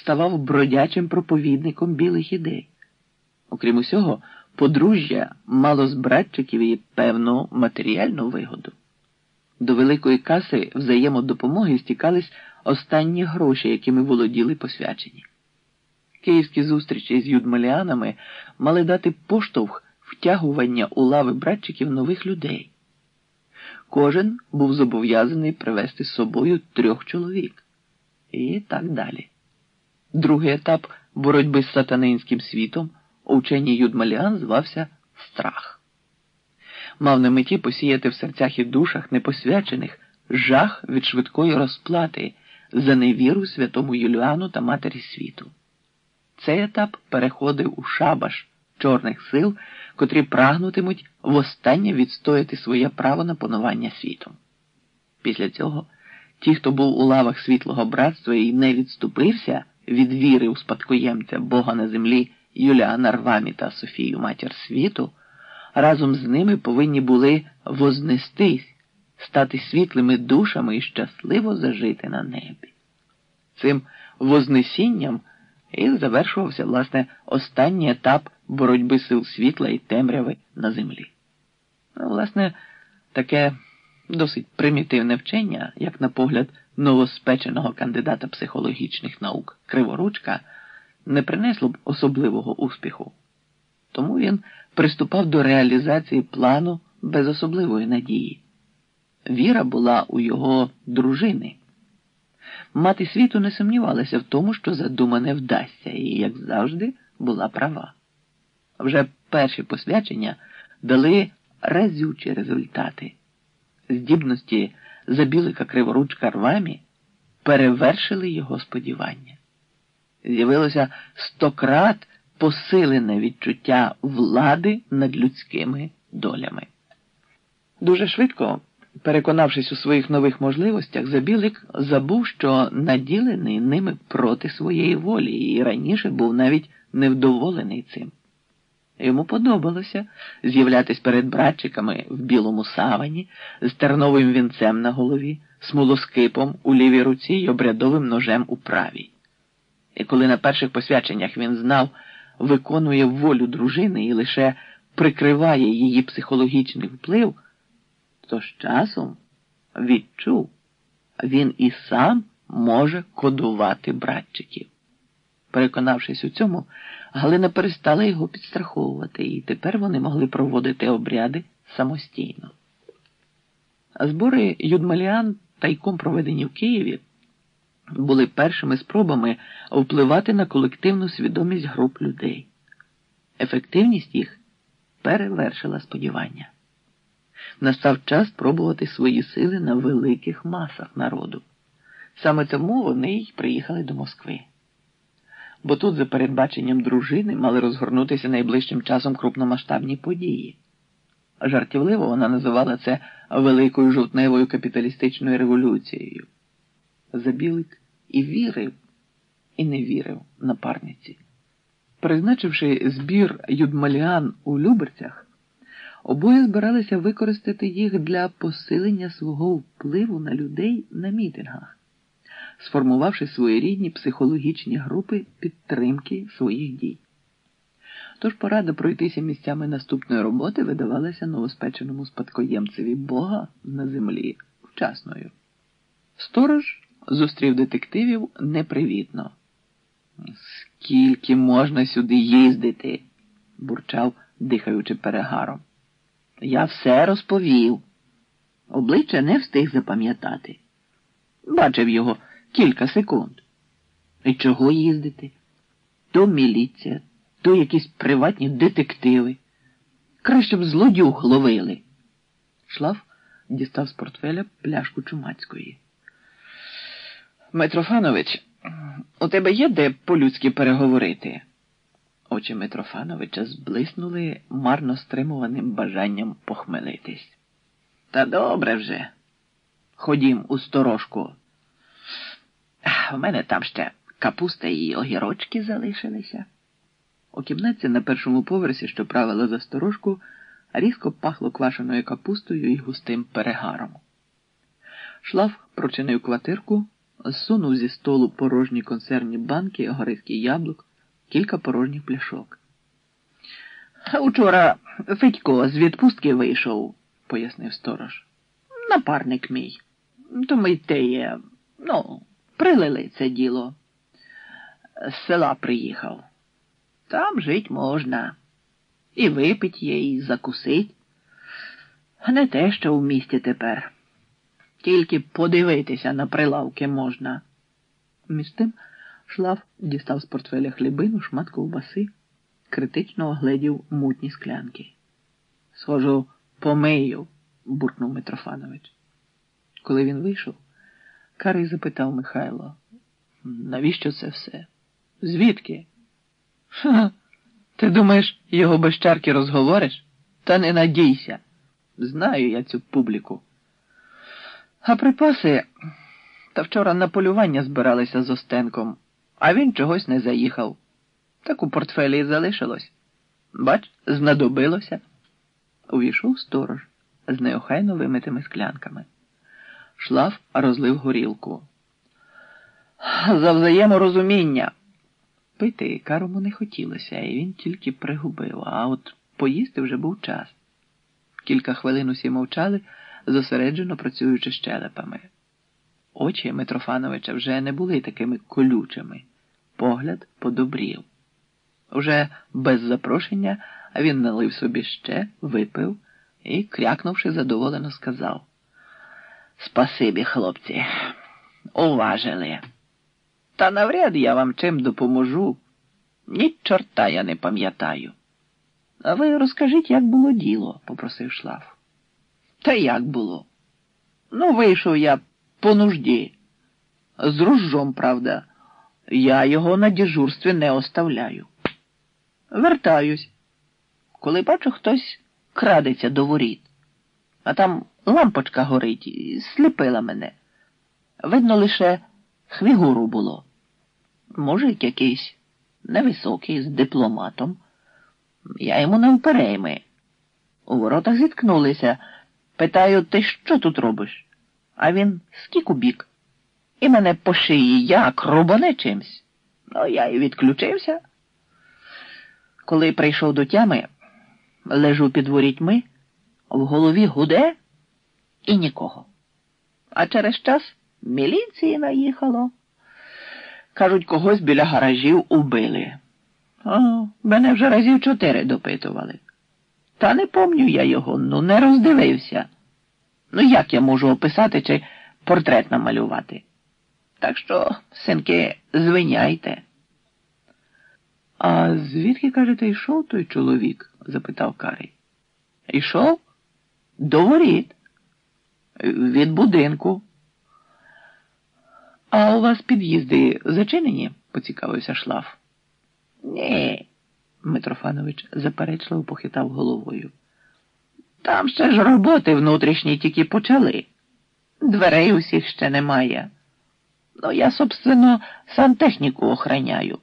ставав бродячим проповідником білих ідей. Окрім усього, подружжя мало з братчиків і певну матеріальну вигоду. До великої каси взаємодопомоги стікались останні гроші, якими володіли посвячені. Київські зустрічі з юдмаліанами мали дати поштовх втягування у лави братчиків нових людей. Кожен був зобов'язаний привезти з собою трьох чоловік. І так далі. Другий етап боротьби з сатанинським світом у вченні Юдмаліан звався Страх. Мав на меті посіяти в серцях і душах непосвячених жах від швидкої розплати за невіру святому Юліану та Матері світу. Цей етап переходив у шабаш чорних сил, котрі прагнутимуть востаннє відстояти своє право на панування світом. Після цього ті, хто був у лавах світлого братства і не відступився від віри у спадкоємця Бога на землі Юліана Рвамі та Софію Матір світу, разом з ними повинні були вознестись, стати світлими душами і щасливо зажити на небі. Цим вознесінням і завершувався, власне, останній етап боротьби сил світла і темряви на землі. Ну, власне, таке досить примітивне вчення, як на погляд новоспеченого кандидата психологічних наук Криворучка, не принесло б особливого успіху. Тому він приступав до реалізації плану без особливої надії. Віра була у його дружини. Мати світу не сумнівалася в тому, що задумане вдасться, і, як завжди, була права. Вже перші посвячення дали разючі результати. Здібності забілика криворучка рвамі перевершили його сподівання. З'явилося стократ посилене відчуття влади над людськими долями. Дуже швидко. Переконавшись у своїх нових можливостях, Забілик забув, що наділений ними проти своєї волі, і раніше був навіть невдоволений цим. Йому подобалося з'являтись перед братчиками в білому савані з терновим вінцем на голові, смолоскипом у лівій руці й обрядовим ножем у правій. І коли на перших посвяченнях він знав, виконує волю дружини і лише прикриває її психологічний вплив то з часом відчув, він і сам може кодувати братчиків. Переконавшись у цьому, Галина перестала його підстраховувати, і тепер вони могли проводити обряди самостійно. Збори Юдмаліан, тайком проведені в Києві, були першими спробами впливати на колективну свідомість груп людей. Ефективність їх перевершила сподівання настав час спробувати свої сили на великих масах народу. Саме тому вони й приїхали до Москви. Бо тут, за передбаченням дружини, мали розгорнутися найближчим часом крупномасштабні події. Жартівливо вона називала це великою жовтневою капіталістичною революцією. Забілик і вірив, і не вірив напарниці. Призначивши збір Юдмаліан у Люберцях, Обоє збиралися використати їх для посилення свого впливу на людей на мітингах, сформувавши своєрідні психологічні групи підтримки своїх дій. Тож порада пройтися місцями наступної роботи видавалася новоспеченому спадкоємцеві Бога на землі вчасною. Сторож зустрів детективів непривітно. Скільки можна сюди їздити? бурчав, дихаючи перегаром. Я все розповів. Обличчя не встиг запам'ятати. Бачив його кілька секунд. І чого їздити? То міліція, то якісь приватні детективи. Краще б злодюг ловили. Шлаф дістав з портфеля пляшку чумацької. Митрофанович, у тебе є де по-людськи переговорити? Очі Митрофановича зблиснули марно стримуваним бажанням похмелитись. Та добре вже. Ходім у сторожку. В мене там ще капуста і огірочки залишилися. У кімнаті на першому поверсі, що правила за сторожку, різко пахло квашеною капустою і густим перегаром. Шлаф прочинив квартирку, зсунув зі столу порожні консервні банки, горизки яблук, кілька порожніх пляшок. Учора Федько з відпустки вийшов, пояснив сторож. Напарник мій. То ми те є, ну, прилили це діло. З села приїхав. Там жить можна. І випить є, і закусить. Не те, що в місті тепер. Тільки подивитися на прилавки можна. Між тим шлаф дістав з портфеля хлібину, шмат ковбаси, критично огледів мутні склянки. Схожу, помию, буркнув Митрофанович. Коли він вийшов, Карий запитав Михайло, навіщо це все? Звідки? Ха, ти думаєш, його без чарки розговориш? Та не надійся. Знаю я цю публіку. А припаси та вчора на полювання збиралися з Остенком, а він чогось не заїхав. Так у портфелі і залишилось. Бач, знадобилося. Увійшов сторож з неохайно вимитими склянками. Шлаф розлив горілку. За взаєморозуміння. Пити карому не хотілося, і він тільки пригубив, а от поїсти вже був час. Кілька хвилин усі мовчали, зосереджено працюючи щелепами. Очі Митрофановича вже не були такими колючими, погляд подобрів. Уже без запрошення він налив собі ще, випив і, крякнувши, задоволено сказав Спасибі, хлопці, уважили. Та навряд я вам чим допоможу. Ні чорта я не пам'ятаю. А ви розкажіть, як було діло, попросив шлаф. Та як було? Ну, вийшов я по нужді. З ружжом, правда, я його на дежурстві не оставляю. Вертаюсь, коли бачу, хтось крадеться до воріт, а там лампочка горить сліпила мене. Видно, лише хвігуру було. Мужик якийсь невисокий, з дипломатом. Я йому навперейми. У воротах зіткнулися. Питаю, ти що тут робиш? А він скік у бік. І мене по шиї як рубане чимсь. Ну, я і відключився. Коли прийшов до тями, лежу під ворітьми, в голові гуде і нікого. А через час міліції наїхало. Кажуть, когось біля гаражів убили. О, мене вже разів чотири допитували. Та не помню я його, ну не роздивився. Ну як я можу описати чи портрет намалювати? Так що, синки, звиняйте. А звідки, кажете, йшов той чоловік? запитав Карий. Ішов? До воріт. Від будинку. А у вас під'їзди зачинені? поцікавився шлаф. Ні, Митрофанович заперечливо похитав головою. Там ще ж роботи внутрішні тільки почали. Дверей усіх ще немає. Ну, я, собственно, сантехніку охраняю.